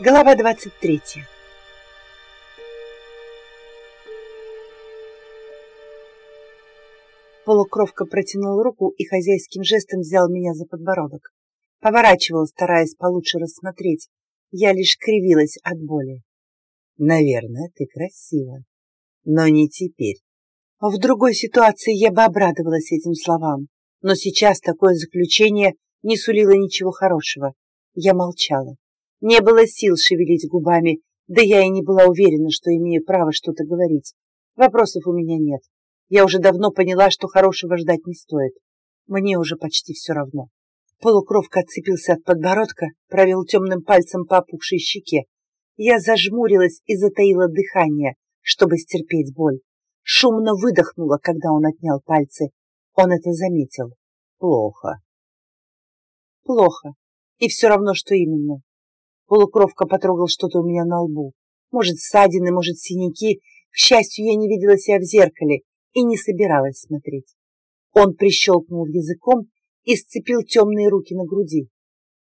Глава 23 Полукровка протянул руку и хозяйским жестом взял меня за подбородок. Поворачивал, стараясь получше рассмотреть. Я лишь кривилась от боли. Наверное, ты красива, но не теперь. В другой ситуации я бы обрадовалась этим словам, но сейчас такое заключение не сулило ничего хорошего. Я молчала. Не было сил шевелить губами, да я и не была уверена, что имею право что-то говорить. Вопросов у меня нет. Я уже давно поняла, что хорошего ждать не стоит. Мне уже почти все равно. Полукровка отцепился от подбородка, провел темным пальцем по опухшей щеке. Я зажмурилась и затаила дыхание, чтобы стерпеть боль. Шумно выдохнула, когда он отнял пальцы. Он это заметил. Плохо. Плохо. И все равно, что именно. Полукровка потрогал что-то у меня на лбу. Может, ссадины, может, синяки. К счастью, я не видела себя в зеркале и не собиралась смотреть. Он прищелкнул языком и сцепил темные руки на груди.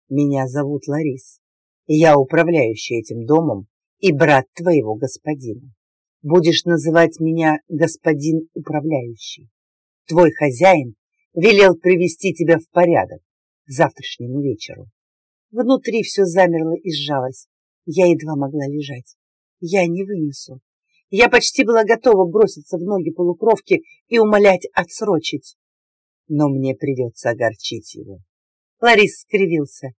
«Меня зовут Ларис. Я управляющий этим домом и брат твоего господина. Будешь называть меня господин управляющий. Твой хозяин велел привести тебя в порядок к завтрашнему вечеру. Внутри все замерло и сжалось. Я едва могла лежать. Я не вынесу. Я почти была готова броситься в ноги полукровки и умолять отсрочить. Но мне придется огорчить его. Ларис скривился.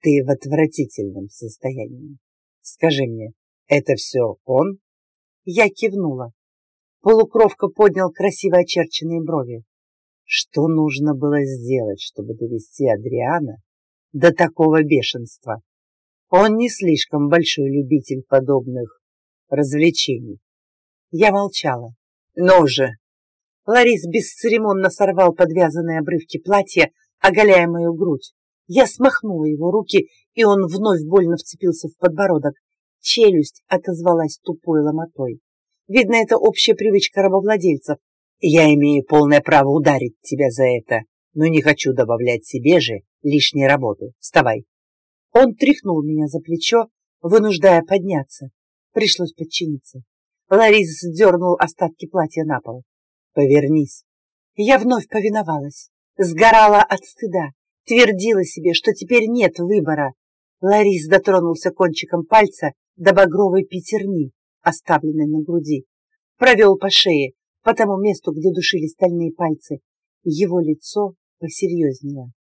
Ты в отвратительном состоянии. Скажи мне, это все он? Я кивнула. Полукровка поднял красиво очерченные брови. Что нужно было сделать, чтобы довести Адриана до такого бешенства. Он не слишком большой любитель подобных развлечений. Я молчала. «Ну же!» Ларис бесцеремонно сорвал подвязанные обрывки платья, оголяя мою грудь. Я смахнула его руки, и он вновь больно вцепился в подбородок. Челюсть отозвалась тупой ломотой. Видно, это общая привычка рабовладельцев. Я имею полное право ударить тебя за это, но не хочу добавлять себе же лишней работы. Вставай. Он тряхнул меня за плечо, вынуждая подняться. Пришлось подчиниться. Ларис сдернул остатки платья на пол. Повернись. Я вновь повиновалась. Сгорала от стыда. Твердила себе, что теперь нет выбора. Ларис дотронулся кончиком пальца до багровой пятерни, оставленной на груди. Провел по шее, по тому месту, где душили стальные пальцы. Его лицо посерьезнело.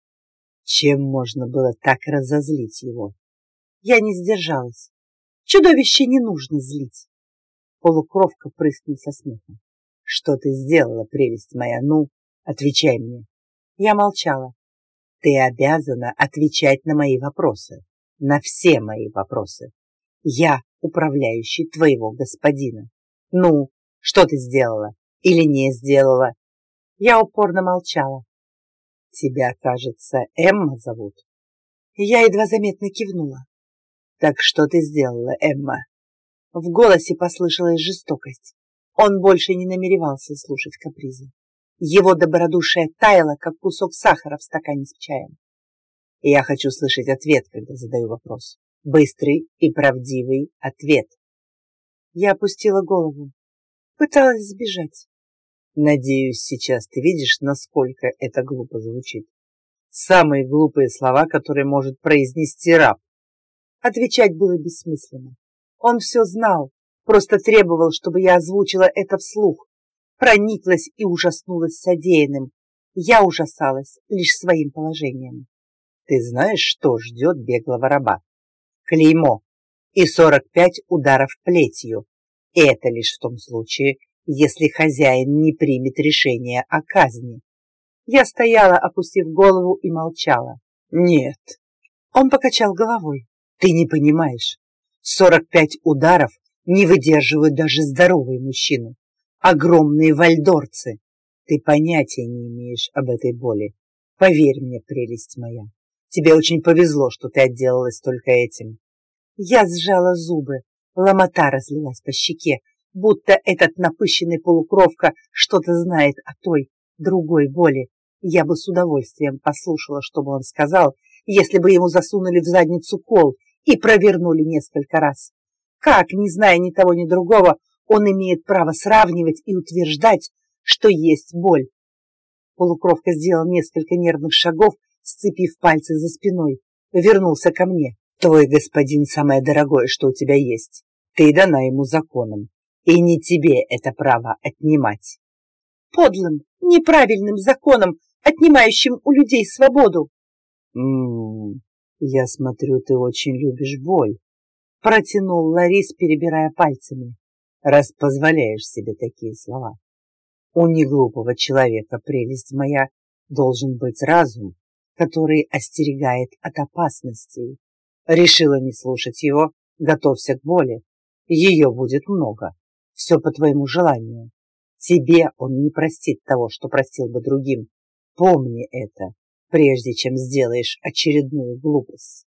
Чем можно было так разозлить его? Я не сдержалась. Чудовище не нужно злить. Полукровка прыснул со смехом. Что ты сделала, прелесть моя? Ну, отвечай мне. Я молчала. Ты обязана отвечать на мои вопросы. На все мои вопросы. Я управляющий твоего господина. Ну, что ты сделала или не сделала? Я упорно молчала. Тебя, кажется, Эмма зовут. Я едва заметно кивнула. Так что ты сделала, Эмма? В голосе послышалась жестокость. Он больше не намеревался слушать капризы. Его добродушие таяло, как кусок сахара в стакане с чаем. Я хочу слышать ответ, когда задаю вопрос. Быстрый и правдивый ответ. Я опустила голову. Пыталась сбежать. Надеюсь, сейчас ты видишь, насколько это глупо звучит. Самые глупые слова, которые может произнести раб. Отвечать было бессмысленно. Он все знал, просто требовал, чтобы я озвучила это вслух. Прониклась и ужаснулась содеянным. Я ужасалась лишь своим положением. Ты знаешь, что ждет беглого раба? Клеймо и сорок пять ударов плетью. И это лишь в том случае, если хозяин не примет решение о казни. Я стояла, опустив голову, и молчала. Нет. Он покачал головой. Ты не понимаешь. Сорок пять ударов не выдерживают даже здоровые мужчины. Огромные вальдорцы. Ты понятия не имеешь об этой боли. Поверь мне, прелесть моя. Тебе очень повезло, что ты отделалась только этим. Я сжала зубы. Ломота разлилась по щеке, будто этот напыщенный полукровка что-то знает о той, другой боли. Я бы с удовольствием послушала, что бы он сказал, если бы ему засунули в задницу кол и провернули несколько раз. Как, не зная ни того, ни другого, он имеет право сравнивать и утверждать, что есть боль? Полукровка сделал несколько нервных шагов, сцепив пальцы за спиной. Вернулся ко мне. Твой господин самое дорогое, что у тебя есть. Ты дана ему законом, и не тебе это право отнимать. Подлым, неправильным законом, отнимающим у людей свободу. М-м, я смотрю, ты очень любишь боль. Протянул Ларис, перебирая пальцами, раз позволяешь себе такие слова. У неглупого человека, прелесть моя, должен быть разум, который остерегает от опасностей. Решила не слушать его, готовься к боли. Ее будет много. Все по твоему желанию. Тебе он не простит того, что простил бы другим. Помни это, прежде чем сделаешь очередную глупость.